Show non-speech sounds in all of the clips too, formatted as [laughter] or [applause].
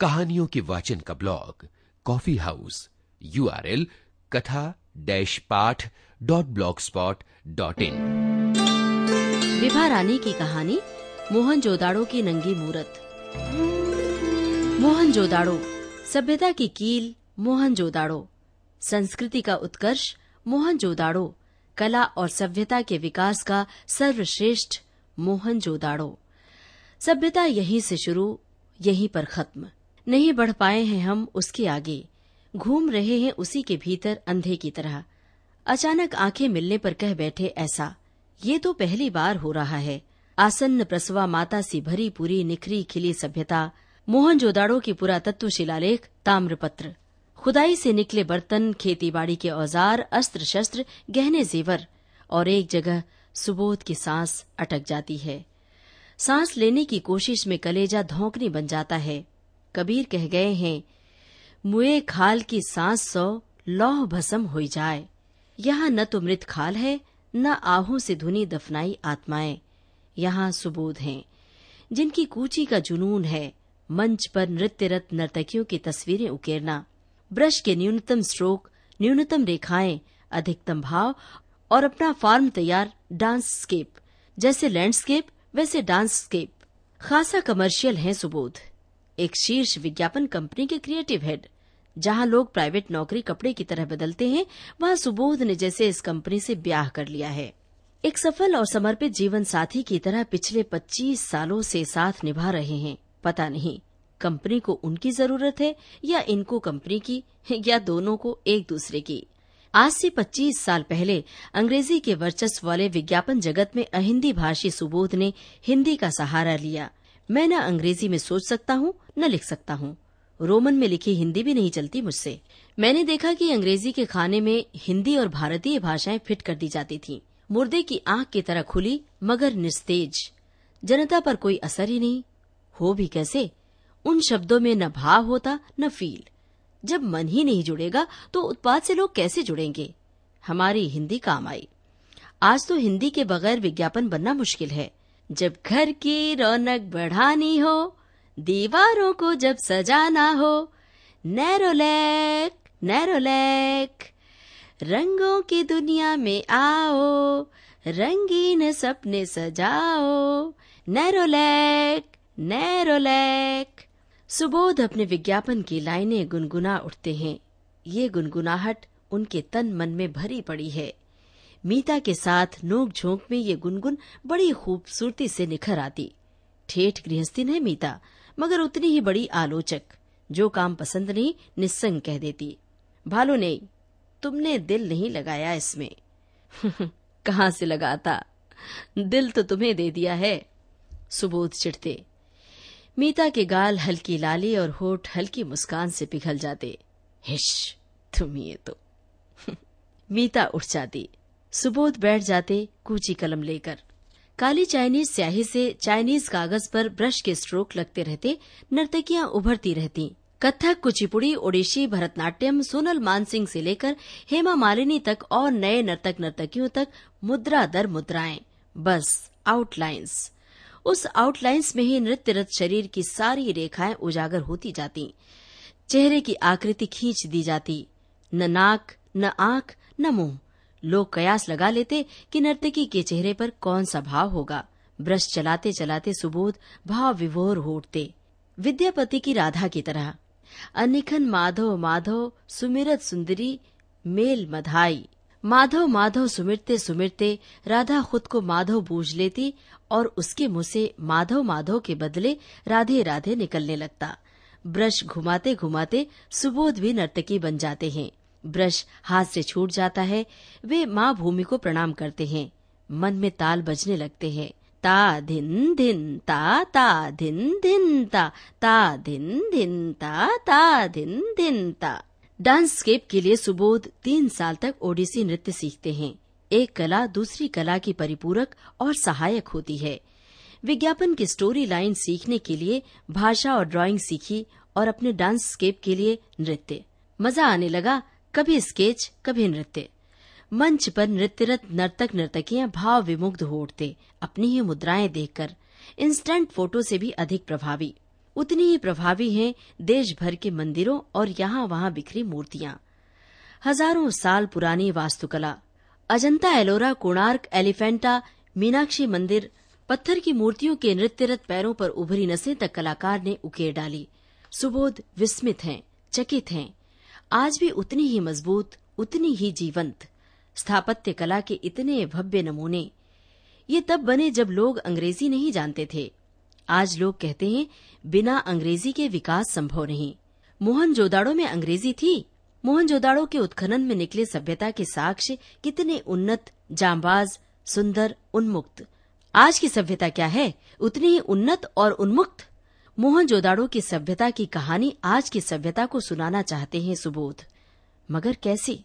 कहानियों के वाचन का blog coffee house U R L katha dash paath dot blogspot dot in. Vibha Rani की कहानी, मोहन जोदाड़ो की नंगी मूरत। मोहन जोदाड़ो, सभ्यता की कील, मोहन जोदाड़ो। संस्कृति का उत्कर्ष, मोहन जोदाड़ो। कला और सभ्यता के विकास का सर्वश्रेष्ठ मोहन जोदाड़ो। सभ्यता यहीं से शुरू, यहीं पर खत्म। नहीं बढ़ पाए हैं हम उसके आगे। घूम रहे हैं उसी के भीतर अंधे की तरह। अचानक आँखें मिलने पर कह बैठे, ऐसा। ये तो पहली बार हो रहा है। आसन्न प्रसवा माता सी भरी पूरी निखरी खिली सभ्यता। मोहन जोदाड़ो की पुरातत्व शिलालेख ताम्रपत्र। खुदाई से निकले बर्तन खेतीबाड़ी के औज़ार अस्त्र शस्त्र गहने जेवर। और एक जगह सुबोध की सांस अटक जाती है। सांस लेने की कोशिश में कलेजा धोंकनी बन जाता है। कबीर कह गए हैं, मुए खाल की सांस सो लौह भसम हो जाए। यहाँ न तो मृत खाल है, न आहू से धुनी दफनाई आत्माएँ। यहाँ सुबोध हैं, जिनकी कूची का जुनून है, मंच पर नृत्यरत नर्तकियों की तस्वीरें उकेरना। ब्रश के न्यूनतम स्ट्रोक, न्यूनतम रेखाएँ, अधिकतम भाव और अपना फार्म तैयार डांस स्केप जैसे लैंडस्केप, वैसे डांस स्केप खासा कमर्शियल है सुबोध। एक शीर्ष विज्ञापन कंपनी के क्रिएटिव हेड जहाँ लोग प्राइवेट नौकरी कपड़े की तरह बदलते हैं, वहाँ सुबोध ने जैसे इस कंपनी से ब्याह कर लिया है। एक सफल और समर्पित जीवन साथी की तरह पिछले 25 सालों से साथ निभा रहे हैं। पता नहीं, कंपनी को उनकी ज़रूरत है, या इनको कंपनी की, या दोनों को एक दूसरे की। आज से 25 साल पहले अंग्रेज़ी के वर्चस्व वाले विज्ञापन जगत में अहिंदी भाषी सुबोध ने हिंदी का सहारा लिया। मैं न अंग्रेज़ी में सोच सकता हूँ, न लिख सकता हूँ। रोमन में लिखी हिंदी भी नहीं चलती मुझसे। मैंने देखा कि अंग्रेज़ी के खाने में हिंदी और भारतीय भाषाएँ फिट कर दी जाती थीं। मुर्दे की आँख की तरह खुली, मगर निस्तेज। जनता पर कोई असर ही नहीं। हो भी कैसे? उन शब्दों में न भाव होता, न फील। जब मन ही नहीं जुड़ेगा तो उत्पाद से लोग कैसे जुड़ेंगे? हमारी हिंदी काम आई। आज तो हिंदी के बगैर विज्ञापन बनना मुश्किल है। जब घर की रौनक बढ़ानी हो, दीवारों को जब सजाना हो नैरोलैक नैरोलैक रंगों की दुनिया में आओ, रंगीन सपने सजाओ नैरोलैक नैरोलैक सुबोध अपने विज्ञापन की लाइनें गुनगुना उठते हैं। ये गुनगुनाहट उनके तन मन में भरी पड़ी है। मीता के साथ नोक झोंक में ये गुनगुन बड़ी खूबसूरती से निखर आती। ठेठ गृहस्थी है मीता, मगर उतनी ही बड़ी आलोचक। जो काम पसंद नहीं, निस्संग कह देती। भालो नहीं, तुमने दिल नहीं लगाया इसमें। [laughs] कहाँ से लगाता? दिल तो तुम्हें दे दिया है। सुबोध चिढ़ते। मीता के गाल हल्की लाली और होठ हल्की मुस्कान से पिघल जाते। हिश, तुम ये तो। [laughs] मीता उठ जाती। सुबोध बैठ जाते कूची कलम लेकर। काली चाइनीज़ स्याही से चाइनीज़ कागज़ पर ब्रश के स्ट्रोक लगते रहते, नर्तकियाँ उभरती रहती। कथक कुचिपुड़ी, ओडिशी, भरतनाट्यम, सोनल मानसिंह से लेकर हेमा मालिनी तक और नए नर्तक नर्तकियों तक मुद्रा दर मुद्राएँ। बस आउटलाइंस उस आउटलाइंस में ही नृत्यरत शरीर की सारी रेखाएँ उजागर होती जाती। चेहरे की आकृति खींच दी जाती। न नाक, न आँख, न मुँह। लोग कयास लगा लेते कि नर्तकी के चेहरे पर कौन सा भाव होगा। ब्रश चलाते चलाते सुबोध भाव विभोर हो उठते। विद्यापति की राधा की तरह। अनिखन माधव माधव सुमिरत सुंदरी मेल मधाई। माधव माधव सुमिरते सुमिरते राधा खुद को माधव बूझ लेती और उसके मुँह से माधव माधव के बदले राधे राधे निकलने लगता। ब्रश घुमाते घुमाते सुबोध भी नर्तकी बन जाते हैं। ब्रश हाथ से छूट जाता है, वे माँ भूमि को प्रणाम करते हैं, मन में ताल बजने लगते हैं। ता धिन धिन ता ता धिन धिन ता ता धिन धिन ता ता धिन धिन ता। डांस स्केप के लिए सुबोध तीन साल तक ओडिसी नृत्य सीखते हैं। एक कला दूसरी कला की परिपूरक और सहायक होती है। विज्ञापन की स्टोरी लाइन सीखने के लिए भाषा और ड्राइंग सीखी और अपने डांस स्केप के लिए नृत्य। मज़ा आने लगा कभी स्केच, कभी नृत्य। मंच पर नृत्यरत नर्तक नर्तकियाँ भाव विमुग्ध हो उठते, अपनी ही मुद्राएँ देखकर इंस्टेंट फ़ोटो से भी अधिक प्रभावी। उतनी ही प्रभावी हैं देश भर के मंदिरों और यहाँ वहाँ बिखरी मूर्तियाँ। हज़ारों साल पुरानी वास्तुकला। अजंता एलोरा, कोणार्क, एलिफेंटा, मीनाक्षी मंदिर, पत्थर की मूर्तियों के नृत्यरत पैरों पर उभरी नसें तक कलाकार ने उकेर डाली। सुबोध विस्मित हैं, चकित हैं। आज भी उतनी ही मज़बूत, उतनी ही जीवंत। स्थापत्य कला के इतने भव्य नमूने। ये तब बने जब लोग अंग्रेज़ी नहीं जानते थे। आज लोग कहते हैं, बिना अंग्रेज़ी के विकास संभव नहीं। मोहन जोदाड़ो में अंग्रेज़ी थी। मोहन जोदाड़ो के उत्खनन में निकले सभ्यता के साक्ष्य कितने उन्नत, जांबाज, सुंदर, उन्मुक्त। आज की सभ्यता क्या है? उतनी ही उन्नत और उन्मुक्त। मोहन जोदाड़ो की सभ्यता की कहानी आज की सभ्यता को सुनाना चाहते हैं सुबोध। मगर कैसे?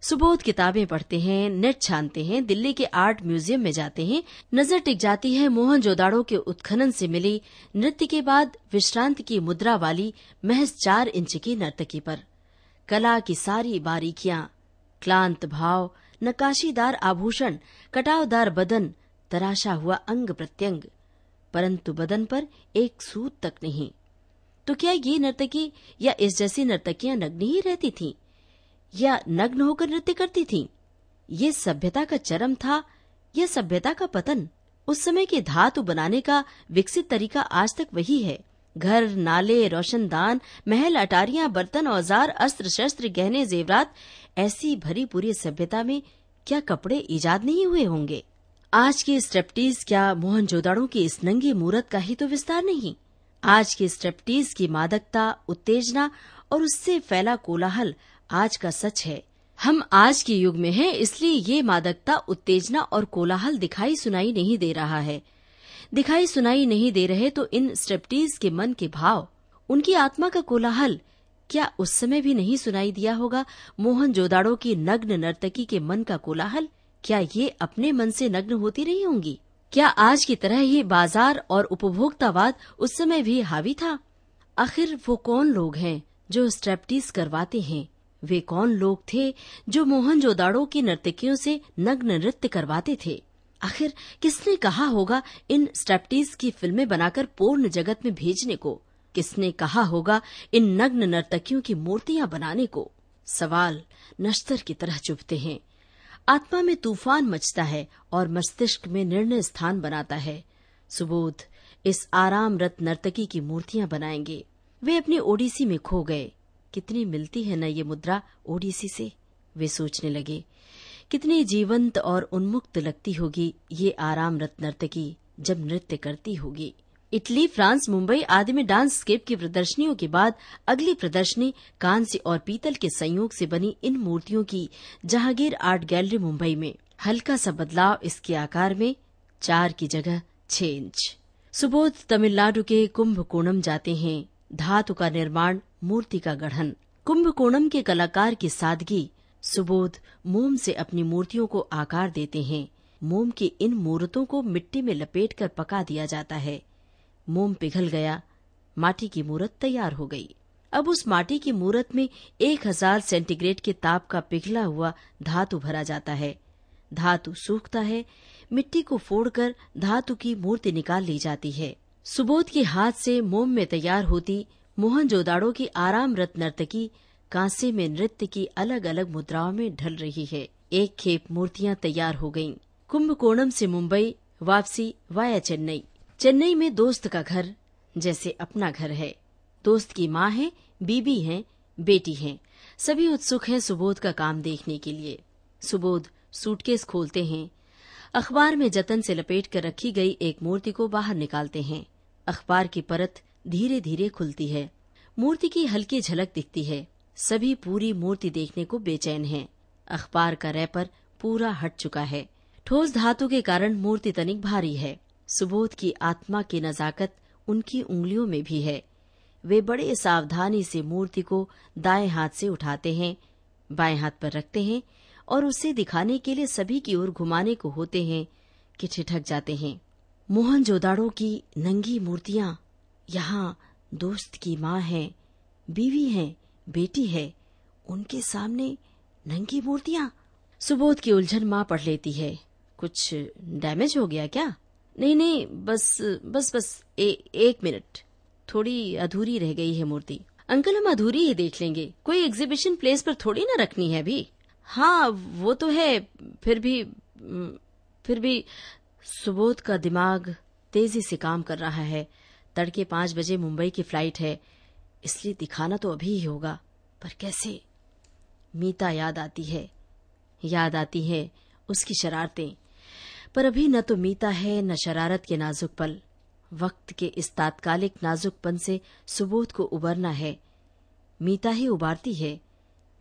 सुबोध किताबें पढ़ते हैं, नेट छानते हैं, दिल्ली के आर्ट म्यूज़ियम में जाते हैं। नज़र टिक जाती है मोहन जोदाड़ो के उत्खनन से मिली नृत्य के बाद विश्रांति की मुद्रा वाली महज चार इंच की नर्तकी पर। कला की सारी बारीकियाँ, क्लांत भाव नकाशीदार आभूषण, कटावदार बदन, तराशा हुआ अंग प्रत्यंग। परंतु बदन पर एक सूत तक नहीं। तो क्या ये नर्तकी या इस जैसी नर्तकियाँ नग्न ही रहती थीं? या नग्न होकर नृत्य करती थीं? ये सभ्यता का चरम था, या सभ्यता का पतन? उस समय के धातु बनाने का विकसित तरीका आज तक वही है। घर, नाले, रोशनदान, महल, अटारियाँ, बर्तन, औज़ार, अस्त्र, शस्त्र, गहने, जेवरात, ऐसी भरी पूरी सभ्यता में क्या कपड़े ईजाद नहीं हुए होंगे? आज के स्ट्रेप्टीज क्या मोहन जोदाड़ों की इस नंगी मूरत का ही तो विस्तार नहीं? आज के स्ट्रेप्टीज की मादकता, उत्तेजना और उससे फैला कोलाहल आज का सच है। हम आज के युग में हैं, इसलिए ये मादकता, उत्तेजना और कोलाहल दिखाई सुनाई नहीं दे रहा है। दिखाई सुनाई नहीं दे रहे तो इन स्ट्रेप्टीज के मन के भाव, उनकी आत्मा का कोलाहल, क्या उस समय भी नहीं सुनाई दिया होगा? मोहन जोदाड़ो की नग्न नर्तकी के मन का कोलाहल क्या ये अपने मन से नग्न होती रही होंगी? क्या आज की तरह ही बाज़ार और उपभोक्तावाद उस समय भी हावी था? आखिर वो कौन लोग हैं जो स्ट्रेप्टीज करवाते हैं? वे कौन लोग थे जो मोहन जोदाड़ो की नर्तकियों से नग्न नृत्य करवाते थे? आखिर किसने कहा होगा इन स्ट्रेप्टीज की फ़िल्में बनाकर पूर्ण जगत में भेजने को? किसने कहा होगा इन नग्न नर्तकियों की मूर्तियाँ बनाने को? सवाल नश्तर की तरह चुभते हैं। आत्मा में तूफ़ान मचता है और मस्तिष्क में निर्णय स्थान बनाता है। सुबोध इस आराम रत नर्तकी की मूर्तियाँ बनाएँगे। वे अपनी ओडिसी में खो गए। कितनी मिलती है न ये मुद्रा ओडिसी से? वे सोचने लगे। कितनी जीवंत और उन्मुक्त लगती होगी ये आराम रत नर्तकी जब नृत्य करती होगी। इटली, फ्रांस, मुंबई आदि में डांस स्केप की प्रदर्शनियों के बाद अगली प्रदर्शनी कांस्य और पीतल के संयोग से बनी इन मूर्तियों की जहांगीर आर्ट गैलरी मुंबई में। हल्का सा बदलाव इसके आकार में चार की जगह छह इंच। सुबोध तमिलनाडु के कुंभकोणम जाते हैं। धातु का निर्माण, मूर्ति का गढ़न। कुंभकोणम के कलाकार की सादगी सुबोध मोम से अपनी मूर्तियों को आकार देते हैं। मोम की इन मूर्तों को मिट्टी में लपेटकर पका दिया जाता है। मोम पिघल गया। माटी की मूर्त तैयार हो गई। अब उस माटी की मूर्त में एक हज़ार सेंटीग्रेड के ताप का पिघला हुआ धातु भरा जाता है। धातु सूखता है। मिट्टी को फोड़कर धातु की मूर्ति निकाल ली जाती है। सुबोध के हाथ से मोम में तैयार होती मोहन जोदाड़ो की आराम रत नर्तकी कांसे में नृत्य की अलग अलग मुद्राओं में ढल रही है। एक खेप मूर्तियाँ तैयार हो गईं। कुंभकोणम से मुंबई, वापसी वाया चेन्नई। चेन्नई में दोस्त का घर, जैसे अपना घर है। दोस्त की माँ है, बीबी है, बेटी है। सभी उत्सुक हैं सुबोध का काम देखने के लिए। सुबोध सूटकेस खोलते हैं। अखबार में जतन से लपेट कर रखी गई एक मूर्ति को बाहर निकालते हैं। अखबार की परत धीरे धीरे खुलती है। मूर्ति की हल्की झलक दिखती है। सभी पूरी मूर्ति देखने को बेचैन हैं। अखबार का रैपर पूरा हट चुका है। ठोस धातु के कारण मूर्ति तनिक भारी है। सुबोध की आत्मा की नजाकत उनकी उंगलियों में भी है। वे बड़े सावधानी से मूर्ति को दाएँ हाथ से उठाते हैं, बाएँ हाथ पर रखते हैं और उसे दिखाने के लिए सभी की ओर घुमाने को होते हैं कि ठिठक जाते हैं। मोहन जोदाड़ो की नंगी मूर्तियाँ, यहाँ दोस्त की माँ है, बीवी है, बेटी है, उनके सामने नंगी मूर्तियाँ। सुबोध की उलझन माँ पढ़ लेती है। कुछ डैमेज हो गया क्या? नहीं नहीं बस बस बस ए, एक मिनट। थोड़ी अधूरी रह गई है मूर्ति। अंकल हम अधूरी ही देख लेंगे। कोई एग्जीबिशन प्लेस पर थोड़ी ना रखनी है अभी? हाँ वो तो है फिर भी फिर भी सुबोध का दिमाग तेज़ी से काम कर रहा है। तड़के पाँच बजे मुंबई की फ़्लाइट है। इसलिए दिखाना तो अभी ही होगा पर कैसे? मीता याद आती है याद आती है उसकी शरारतें। पर अभी न तो मीता है, न शरारत के नाजुक पल। वक्त के इस तात्कालिक नाजुकपन से सुबोध को उबरना है। मीता ही उबारती है।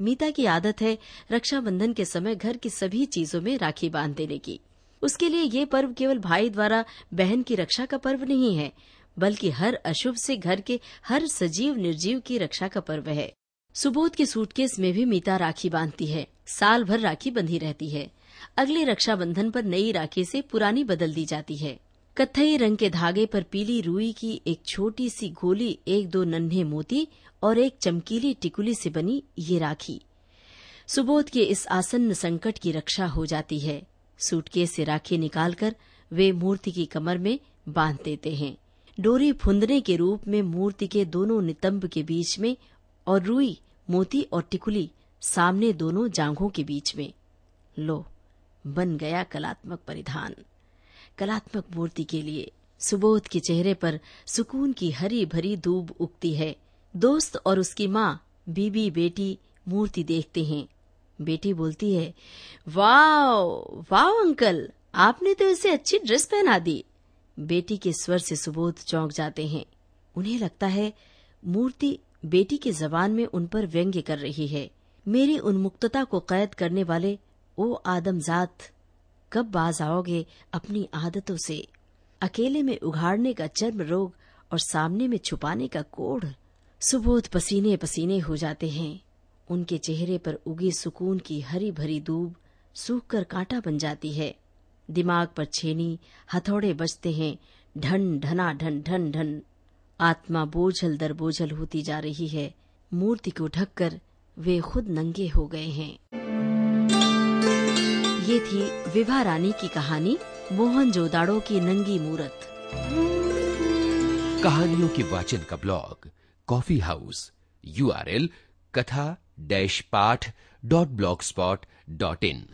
मीता की आदत है रक्षाबंधन के समय घर की सभी चीज़ों में राखी बाँध देने की। उसके लिए ये पर्व केवल भाई द्वारा बहन की रक्षा का पर्व नहीं है, बल्कि हर अशुभ से घर के हर सजीव निर्जीव की रक्षा का पर्व है। सुबोध के सूटकेस में भी मीता राखी बांधती है। साल भर राखी बंधी रहती है। अगले रक्षाबंधन पर नई राखी से पुरानी बदल दी जाती है। कत्थई रंग के धागे पर पीली रुई की एक छोटी सी गोली, एक दो नन्हे मोती और एक चमकीली टिकुली से बनी ये राखी। सुबोध के इस आसन्न संकट की रक्षा हो जाती है। सूटकेस से राखी निकालकर वे मूर्ति की कमर में बाँध देते हैं। डोरी फुंदने के रूप में मूर्ति के दोनों नितंब के बीच में और रुई, मोती और टिकुली सामने दोनों जांघों के बीच में। लो। बन गया कलात्मक परिधान। कलात्मक मूर्ति के लिए सुबोध के चेहरे पर सुकून की हरी भरी दूब उगती है। दोस्त और उसकी माँ, बीबी, बेटी, मूर्ति देखते हैं। बेटी बोलती है, वाओ वाओ अंकल, आपने तो इसे अच्छी ड्रेस पहना दी। बेटी के स्वर से सुबोध चौंक जाते हैं। उन्हें लगता है, मूर्ति बेटी की जबान में उन पर व्यंग्य कर रही है। मेरी उन्मुक्तता को कैद करने वाले ओ आदमजात कब बाज आओगे अपनी आदतों से? अकेले में उघाड़ने का चर्म रोग और सामने में छुपाने का कोढ़, सुबोध पसीने पसीने हो जाते हैं। उनके चेहरे पर उगी सुकून की हरी भरी दूब सूख कर कांटा बन जाती है। दिमाग पर छेनी, हथौड़े बजते हैं, ढन ढना ढन ढन ढन। आत्मा बोझल दर बोझल होती जा रही है। मूर्ति को ढककर वे खुद नंगे हो गए हैं। ये थी विभा रानी की कहानी, मोहन जोदाड़ो की नंगी मूरत। कहानियों के वाचन का blog, coffee house U R L katha dash paath dot blogspot dot in.